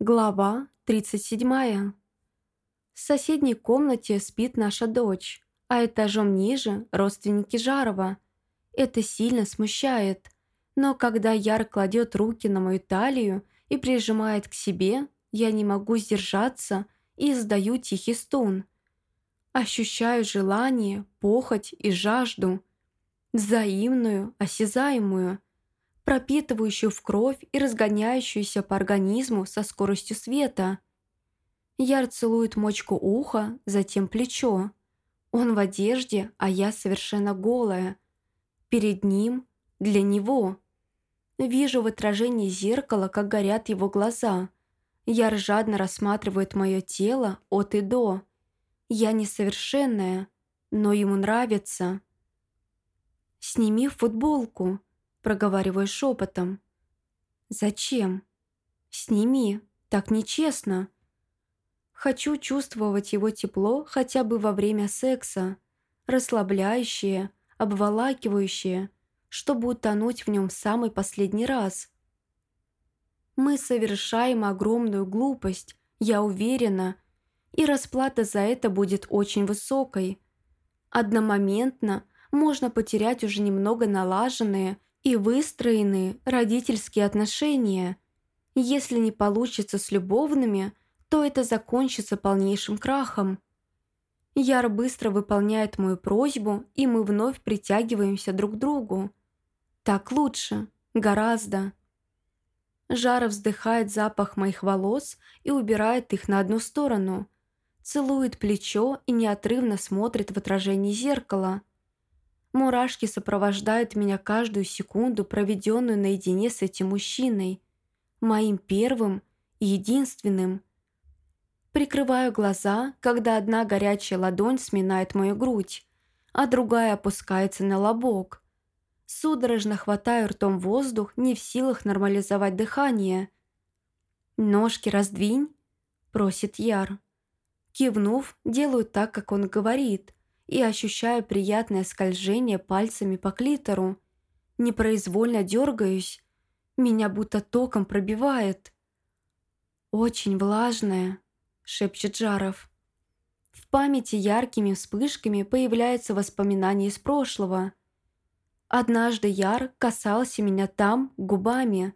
Глава 37. В соседней комнате спит наша дочь, а этажом ниже – родственники Жарова. Это сильно смущает. Но когда Яр кладет руки на мою талию и прижимает к себе, я не могу сдержаться и издаю тихий стон. Ощущаю желание, похоть и жажду. Взаимную, осязаемую – пропитывающую в кровь и разгоняющуюся по организму со скоростью света. Яр целует мочку уха, затем плечо. Он в одежде, а я совершенно голая. Перед ним, для него. Вижу в отражении зеркала, как горят его глаза. Яр жадно рассматривает мое тело от и до. Я несовершенная, но ему нравится. «Сними футболку», проговариваю шепотом. «Зачем? Сними, так нечестно». Хочу чувствовать его тепло хотя бы во время секса, расслабляющее, обволакивающее, чтобы утонуть в нем в самый последний раз. Мы совершаем огромную глупость, я уверена, и расплата за это будет очень высокой. Одномоментно можно потерять уже немного налаженные и выстроенные родительские отношения. Если не получится с любовными, то это закончится полнейшим крахом. Яр быстро выполняет мою просьбу, и мы вновь притягиваемся друг к другу. Так лучше, гораздо. Жара вздыхает запах моих волос и убирает их на одну сторону. Целует плечо и неотрывно смотрит в отражение зеркала. Мурашки сопровождают меня каждую секунду, проведенную наедине с этим мужчиной. Моим первым и единственным. Прикрываю глаза, когда одна горячая ладонь сминает мою грудь, а другая опускается на лобок. Судорожно хватаю ртом воздух, не в силах нормализовать дыхание. «Ножки раздвинь», — просит Яр. Кивнув, делаю так, как он говорит — и ощущаю приятное скольжение пальцами по клитору. Непроизвольно дергаюсь, меня будто током пробивает. «Очень влажная», — шепчет Жаров. В памяти яркими вспышками появляются воспоминания из прошлого. Однажды Яр касался меня там губами.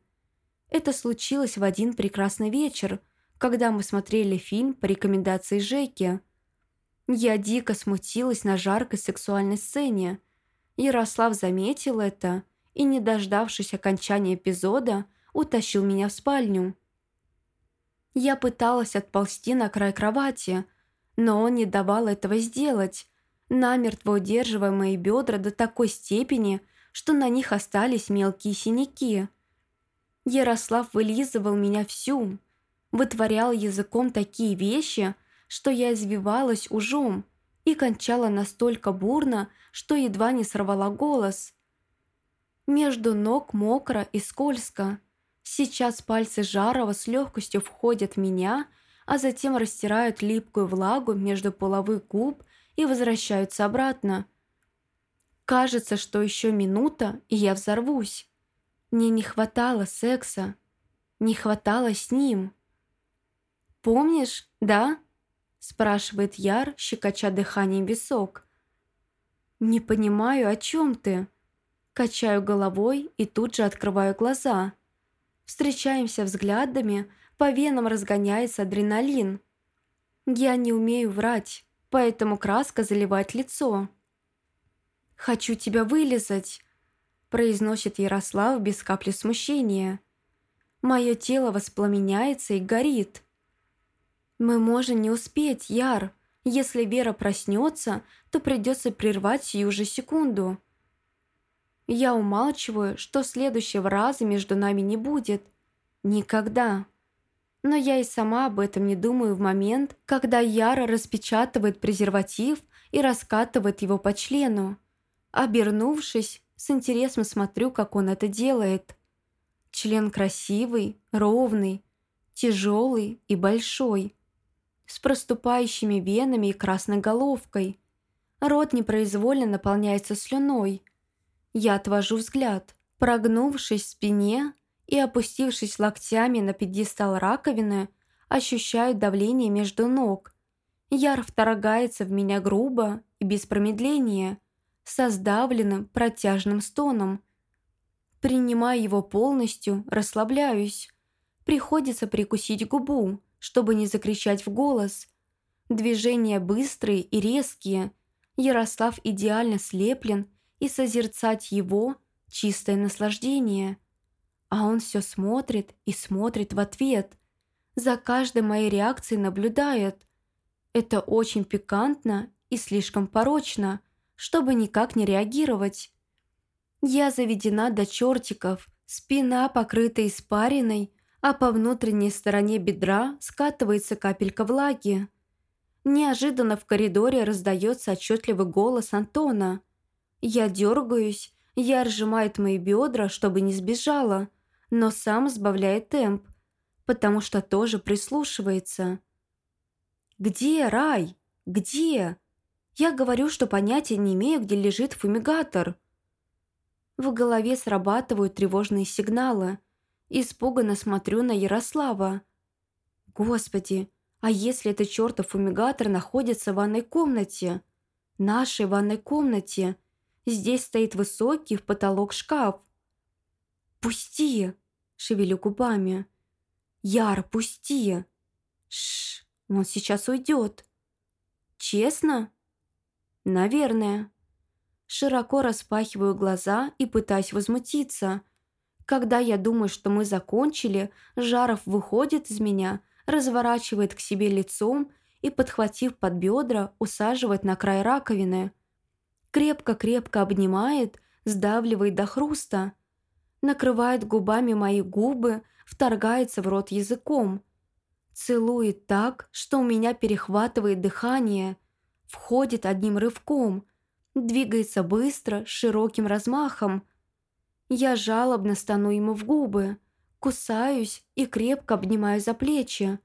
Это случилось в один прекрасный вечер, когда мы смотрели фильм по рекомендации Жеки — я дико смутилась на жаркой сексуальной сцене. Ярослав заметил это и, не дождавшись окончания эпизода, утащил меня в спальню. Я пыталась отползти на край кровати, но он не давал этого сделать, намертво удерживая мои бедра до такой степени, что на них остались мелкие синяки. Ярослав вылизывал меня всю, вытворял языком такие вещи, что я извивалась ужом и кончала настолько бурно, что едва не сорвала голос. Между ног мокро и скользко. Сейчас пальцы Жарова с легкостью входят в меня, а затем растирают липкую влагу между половых губ и возвращаются обратно. Кажется, что еще минута, и я взорвусь. Мне не хватало секса. Не хватало с ним. «Помнишь, да?» Спрашивает Яр, щекоча дыханием висок. «Не понимаю, о чем ты?» Качаю головой и тут же открываю глаза. Встречаемся взглядами, по венам разгоняется адреналин. Я не умею врать, поэтому краска заливает лицо. «Хочу тебя вылезать», – произносит Ярослав без капли смущения. Мое тело воспламеняется и горит. «Мы можем не успеть, Яр. Если Вера проснется, то придется прервать сию же секунду». Я умалчиваю, что следующего раза между нами не будет. Никогда. Но я и сама об этом не думаю в момент, когда Яра распечатывает презерватив и раскатывает его по члену. Обернувшись, с интересом смотрю, как он это делает. Член красивый, ровный, тяжелый и большой с проступающими венами и красной головкой. Рот непроизвольно наполняется слюной. Я отвожу взгляд, прогнувшись в спине и, опустившись локтями на пьедестал раковины, ощущаю давление между ног. Яр вторгается в меня грубо и без промедления, со сдавленным протяжным стоном. Принимая его полностью, расслабляюсь. Приходится прикусить губу, чтобы не закричать в голос. Движения быстрые и резкие. Ярослав идеально слеплен, и созерцать его – чистое наслаждение. А он все смотрит и смотрит в ответ. За каждой моей реакцией наблюдает. Это очень пикантно и слишком порочно, чтобы никак не реагировать. Я заведена до чертиков, спина покрыта испариной, а по внутренней стороне бедра скатывается капелька влаги. Неожиданно в коридоре раздается отчетливый голос Антона. Я дергаюсь, я сжимает мои бедра, чтобы не сбежала, но сам сбавляет темп, потому что тоже прислушивается. «Где рай? Где?» Я говорю, что понятия не имею, где лежит фумигатор. В голове срабатывают тревожные сигналы – Испуганно смотрю на Ярослава. Господи, а если этот чертов фумигатор находится в ванной комнате? Нашей ванной комнате. Здесь стоит высокий в потолок шкаф. «Пусти!» – шевелю губами. «Яр, пусти!» Шш, он сейчас уйдет. «Честно?» «Наверное». Широко распахиваю глаза и пытаюсь возмутиться – когда я думаю, что мы закончили, Жаров выходит из меня, разворачивает к себе лицом и, подхватив под бедра, усаживает на край раковины. Крепко-крепко обнимает, сдавливает до хруста. Накрывает губами мои губы, вторгается в рот языком. Целует так, что у меня перехватывает дыхание. Входит одним рывком. Двигается быстро, широким размахом – я жалобно стану ему в губы, кусаюсь и крепко обнимаю за плечи.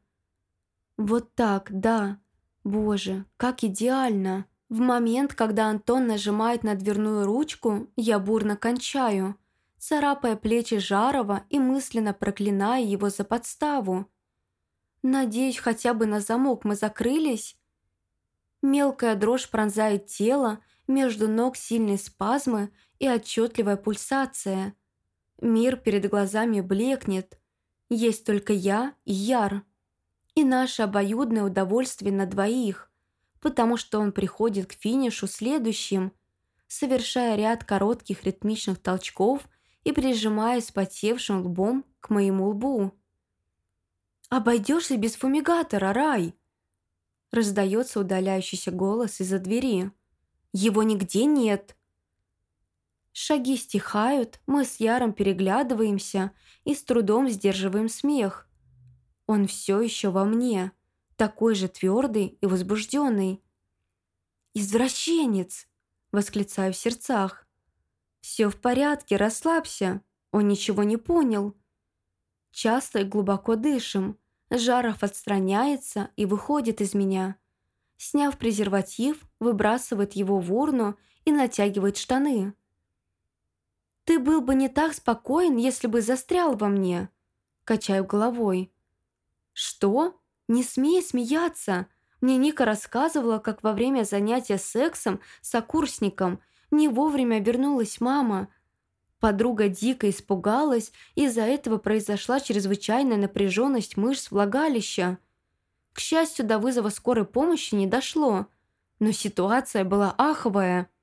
Вот так, да. Боже, как идеально. В момент, когда Антон нажимает на дверную ручку, я бурно кончаю, царапая плечи Жарова и мысленно проклиная его за подставу. Надеюсь, хотя бы на замок мы закрылись. Мелкая дрожь пронзает тело, между ног сильные спазмы и отчетливая пульсация. Мир перед глазами блекнет. Есть только я и Яр. И наше обоюдное удовольствие на двоих, потому что он приходит к финишу следующим, совершая ряд коротких ритмичных толчков и прижимаясь потевшим лбом к моему лбу. «Обойдешься без фумигатора, Рай!» Раздается удаляющийся голос из-за двери. «Его нигде нет!» Шаги стихают, мы с Яром переглядываемся и с трудом сдерживаем смех. Он все еще во мне, такой же твердый и возбужденный. «Извращенец!» – восклицаю в сердцах. «Все в порядке, расслабься, он ничего не понял». Часто и глубоко дышим, Жаров отстраняется и выходит из меня. Сняв презерватив, выбрасывает его в урну и натягивает штаны. «Ты был бы не так спокоен, если бы застрял во мне», – качаю головой. «Что? Не смей смеяться!» Мне Ника рассказывала, как во время занятия сексом с окурсником не вовремя вернулась мама. Подруга дико испугалась, из-за этого произошла чрезвычайная напряженность мышц влагалища. К счастью, до вызова скорой помощи не дошло, но ситуация была аховая –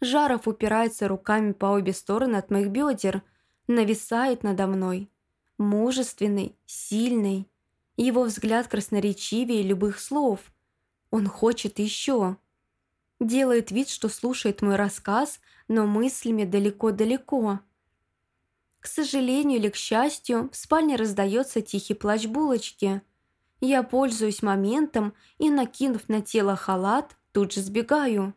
Жаров упирается руками по обе стороны от моих бедер, нависает надо мной. Мужественный, сильный. Его взгляд красноречивее любых слов. Он хочет еще. Делает вид, что слушает мой рассказ, но мыслями далеко-далеко. К сожалению или к счастью, в спальне раздается тихий плач булочки. Я пользуюсь моментом и, накинув на тело халат, тут же сбегаю.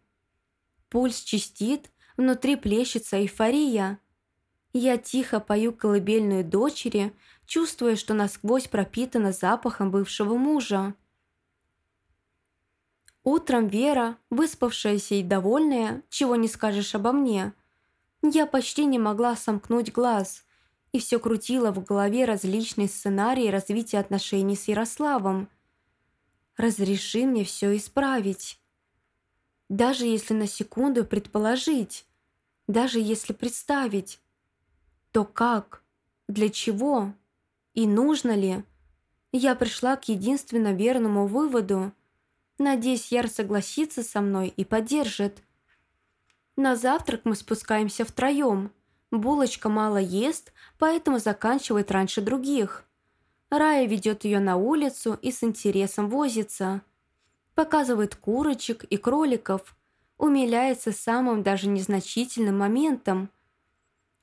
Пульс чистит, внутри плещется эйфория. Я тихо пою колыбельную дочери, чувствуя, что насквозь пропитана запахом бывшего мужа. Утром Вера, выспавшаяся и довольная, чего не скажешь обо мне. Я почти не могла сомкнуть глаз. и все крутило в голове различные сценарии развития отношений с Ярославом. «Разреши мне все исправить». Даже если на секунду предположить, даже если представить, то как, для чего и нужно ли, я пришла к единственно верному выводу. Надеюсь, Яр согласится со мной и поддержит. На завтрак мы спускаемся втроем. Булочка мало ест, поэтому заканчивает раньше других. Рая ведет ее на улицу и с интересом возится. Показывает курочек и кроликов. Умиляется самым даже незначительным моментом.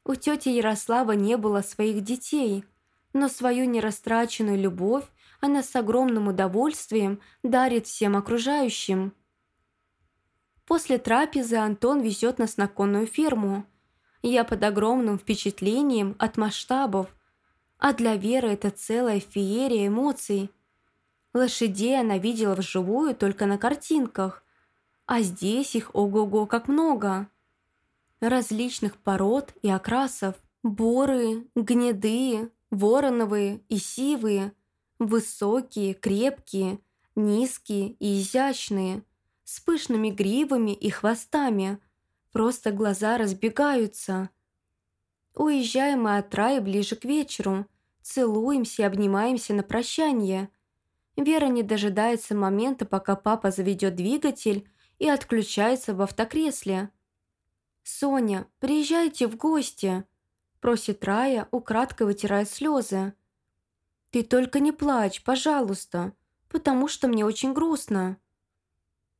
У тети Ярослава не было своих детей – но свою нерастраченную любовь она с огромным удовольствием дарит всем окружающим. После трапезы Антон везет нас на конную ферму. Я под огромным впечатлением от масштабов, а для Веры это целая феерия эмоций. Лошадей она видела вживую только на картинках, а здесь их ого-го как много. Различных пород и окрасов. Боры, гнедые, Вороновые и сивые, высокие, крепкие, низкие и изящные, с пышными гривами и хвостами. Просто глаза разбегаются. Уезжаем мы от рая ближе к вечеру, целуемся и обнимаемся на прощание. Вера не дожидается момента, пока папа заведет двигатель и отключается в автокресле. «Соня, приезжайте в гости!» Просит Рая, украдкой вытирая слезы. «Ты только не плачь, пожалуйста, потому что мне очень грустно».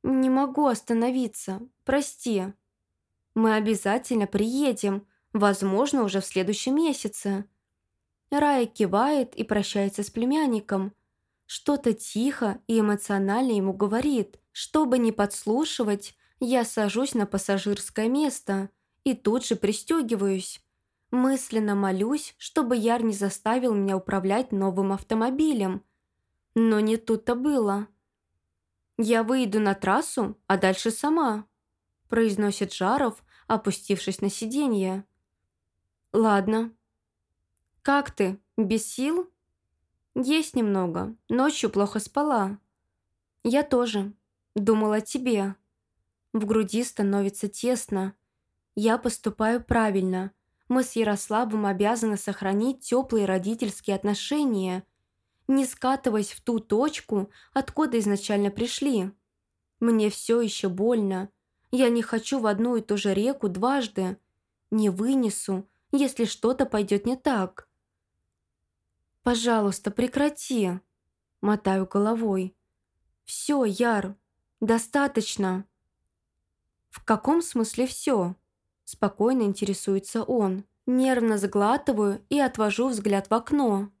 «Не могу остановиться, прости. Мы обязательно приедем, возможно, уже в следующем месяце». Рая кивает и прощается с племянником. Что-то тихо и эмоционально ему говорит. Чтобы не подслушивать, я сажусь на пассажирское место и тут же пристегиваюсь. Мысленно молюсь, чтобы Яр не заставил меня управлять новым автомобилем. Но не тут-то было. «Я выйду на трассу, а дальше сама», – произносит Жаров, опустившись на сиденье. «Ладно». «Как ты? Без сил?» «Есть немного. Ночью плохо спала». «Я тоже. Думала о тебе». В груди становится тесно. Я поступаю правильно – мы с Ярославом обязаны сохранить теплые родительские отношения, не скатываясь в ту точку, откуда изначально пришли. Мне все еще больно. Я не хочу в одну и ту же реку дважды. Не вынесу, если что-то пойдет не так. «Пожалуйста, прекрати!» Мотаю головой. «Все, Яр, достаточно!» «В каком смысле все?» Спокойно интересуется он. Нервно заглатываю и отвожу взгляд в окно.